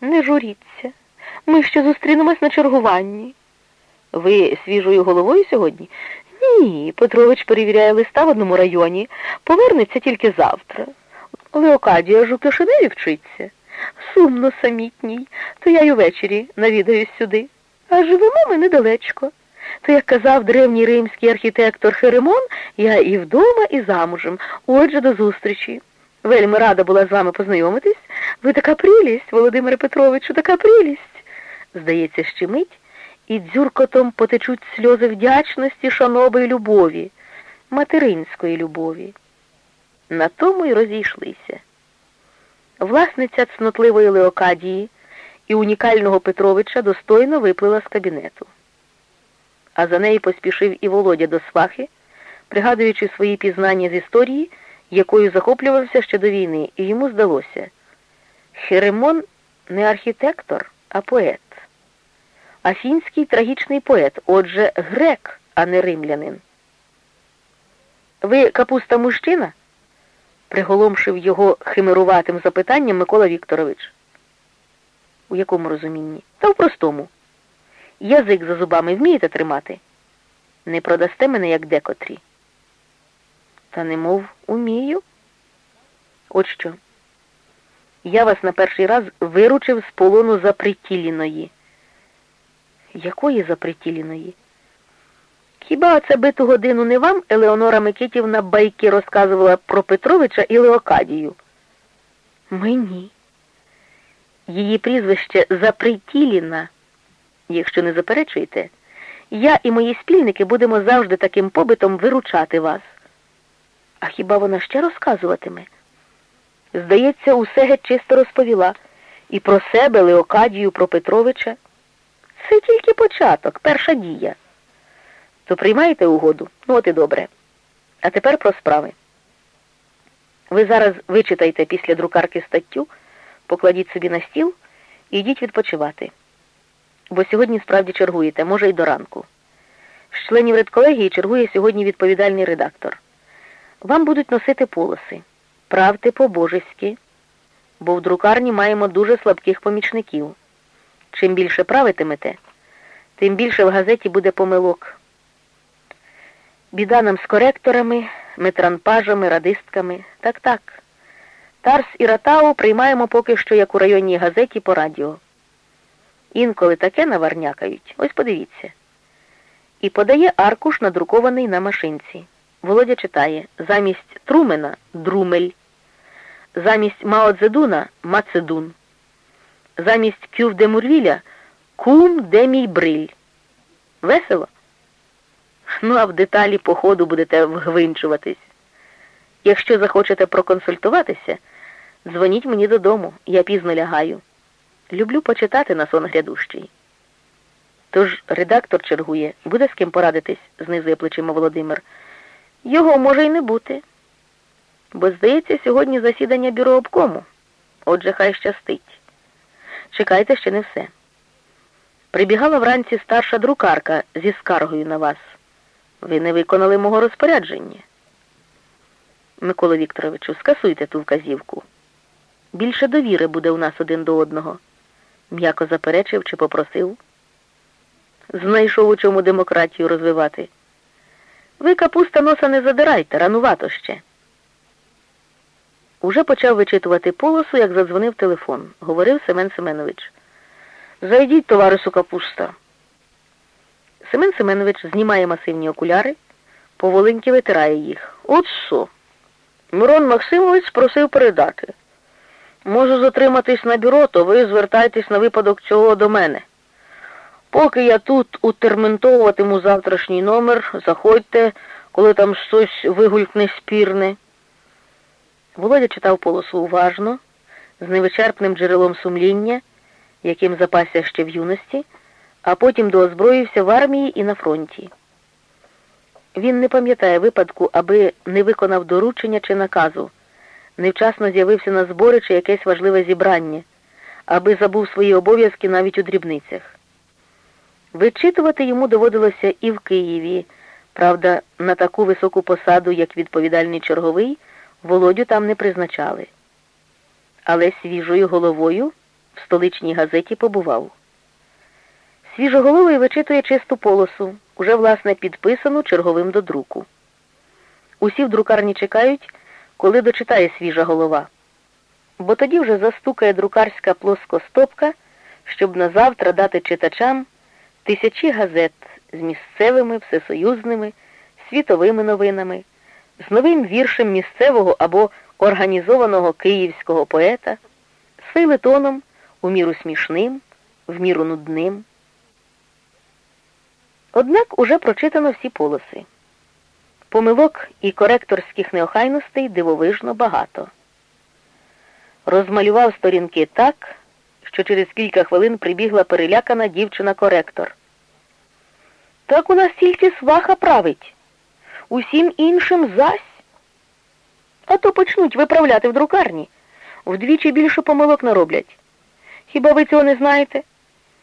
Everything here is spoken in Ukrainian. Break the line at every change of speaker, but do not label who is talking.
Не журіться. Ми ще зустрінемось на чергуванні. Ви свіжою головою сьогодні? Ні, Петрович перевіряє листа в одному районі, повернеться тільки завтра. Леокадія ж у Кишиневі вчиться. Сумно самітній, то я й увечері навідаюсь сюди. А живемо ми недалечко. То, як казав древній римський архітектор Херемон, я і вдома, і замужем. Отже, до зустрічі. Вельми рада була з вами познайомитись. Ви така прелість, Володимире Петровичу, така прелість. Здається, щемить, і дзюркотом потечуть сльози вдячності, шаноби й любові, материнської любові. На тому й розійшлися. Власниця цнотливої Леокадії і унікального Петровича достойно виплила з кабінету. А за нею поспішив і Володя до свахи, пригадуючи свої пізнання з історії, якою захоплювався ще до війни, і йому здалося, Херемон не архітектор, а поет. Афінський трагічний поет, отже, грек, а не римлянин. Ви капуста мужчина? приголомшив його химеруватим запитанням Микола Вікторович. У якому розумінні? Та в простому. Язик за зубами вмієте тримати? Не продасте мене, як декотрі. Та немов умію. От що. Я вас на перший раз виручив з полону запритіліної. Якої запритіліної? Хіба це биту годину не вам Елеонора Микитівна байки розказувала про Петровича і Леокадію? Мені. Її прізвище Запритіліна. Якщо не заперечуєте, я і мої спільники будемо завжди таким побитом виручати вас. А хіба вона ще розказуватиме? Здається, усе геть чисто розповіла. І про себе, Леокадію, про Петровича. Це тільки початок, перша дія. То приймаєте угоду? Ну от і добре. А тепер про справи. Ви зараз вичитайте після друкарки статтю, покладіть собі на стіл і йдіть відпочивати. Бо сьогодні справді чергуєте, може й до ранку. З членів редколегії чергує сьогодні відповідальний редактор. Вам будуть носити полоси. Правте по-божеськи, бо в друкарні маємо дуже слабких помічників. Чим більше правитимете, тим більше в газеті буде помилок. Біда нам з коректорами, метранпажами, радистками. Так-так. ТАРС і РАТАУ приймаємо поки що, як у районній газеті по радіо. Інколи таке наварнякають. Ось подивіться. І подає аркуш, надрукований на машинці. Володя читає замість Трумена Друмель, замість Мао Цзедуна Мацедун, замість Кюв де Мурвіля Кум де мій бриль. Весело? Ну, а в деталі по ходу будете вгвинчуватись. Якщо захочете проконсультуватися, дзвоніть мені додому, я пізно лягаю. Люблю почитати на сон грядущий. Тож редактор чергує, буде з ким порадитись, знизує плечима Володимир. Його може й не бути. Бо, здається, сьогодні засідання бюро обкому. Отже, хай щастить. Чекайте ще не все. Прибігала вранці старша друкарка зі скаргою на вас. Ви не виконали мого розпорядження. Микола Вікторовичу, скасуйте ту вказівку. Більше довіри буде у нас один до одного. М'яко заперечив чи попросив. Знайшов у чому демократію розвивати. Ви капуста носа не задирайте, ранувато ще. Уже почав вичитувати полосу, як задзвонив телефон. Говорив Семен Семенович. Зайдіть, товарису капуста. Семен Семенович знімає масивні окуляри, поволеньки витирає їх. От що. Мирон Максимович просив передати. Можу затриматись на бюро, то ви звертайтесь на випадок цього до мене. Поки я тут утерментовуватиму завтрашній номер, заходьте, коли там щось вигулькне спірне. Володя читав полосу уважно, з невичерпним джерелом сумління, яким запасся ще в юності, а потім доозброївся в армії і на фронті. Він не пам'ятає випадку, аби не виконав доручення чи наказу, невчасно з'явився на збори чи якесь важливе зібрання, аби забув свої обов'язки навіть у дрібницях. Вичитувати йому доводилося і в Києві, правда, на таку високу посаду, як відповідальний черговий, Володю там не призначали. Але свіжою головою в столичній газеті побував. Свіжоголовий вичитує чисту полосу, уже, власне, підписану черговим до друку. Усі в друкарні чекають, коли дочитає свіжа голова, бо тоді вже застукає друкарська плоскостопка, щоб назавтра дати читачам тисячі газет з місцевими, всесоюзними, світовими новинами, з новим віршем місцевого або організованого київського поета, з фейлетоном у міру смішним, в міру нудним. Однак уже прочитано всі полоси. Помилок і коректорських неохайностей дивовижно багато. Розмалював сторінки так, що через кілька хвилин прибігла перелякана дівчина-коректор. Так у нас тільки сваха править, усім іншим зась. А то почнуть виправляти в друкарні, вдвічі більше помилок нароблять. Хіба ви цього не знаєте?